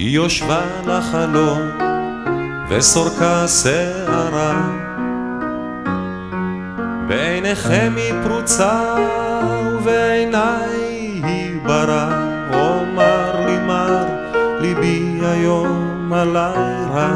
היא יושבה לחלום וסורקה שערה. בעיניכם היא פרוצה ובעיניי היא ברא אומר לי מר ליבי היום עלי רע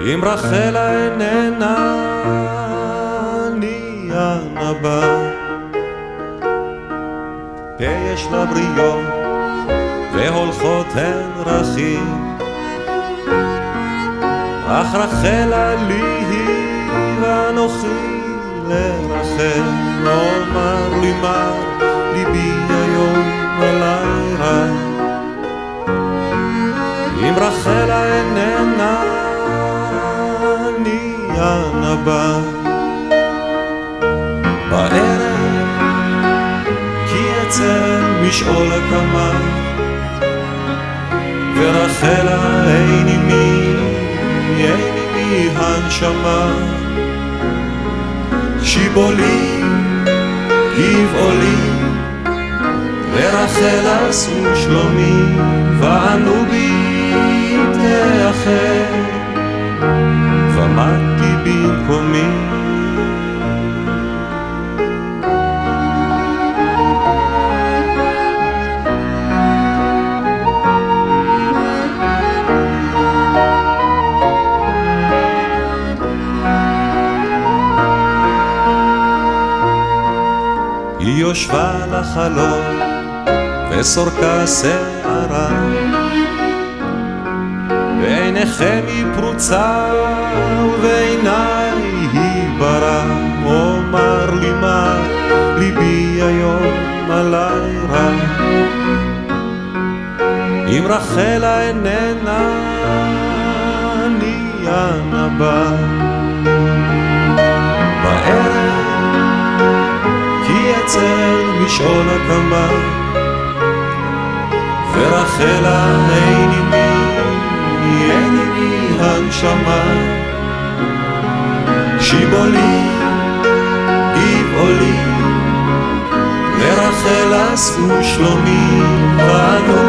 אם רחלה איננה אני הנבא. יש לה בריות והולכות הן רכיב. אך רחלה לי היא ואנוכי לרחל אומר לי מה ליבי היום אליי אם רחלה איננה אני הנבא בערב כי אצל משעול הקמה ורחלה אין עימי, אין עימי הנשמה. שיבולי, גבעולי ורחל עשו שלומי וענו בי יושבה לחלום וסורקה שערה. בעיניכם היא פרוצה ובעיניי היא ברא אומר לי מה ליבי היום עלי רע. אם רחלה איננה אני הנבא אצל משעול הקמה ורחלה אין עימי, אין עימי הנשמה. שיבולי, גבעולי ורחל אספו שלומי ואנו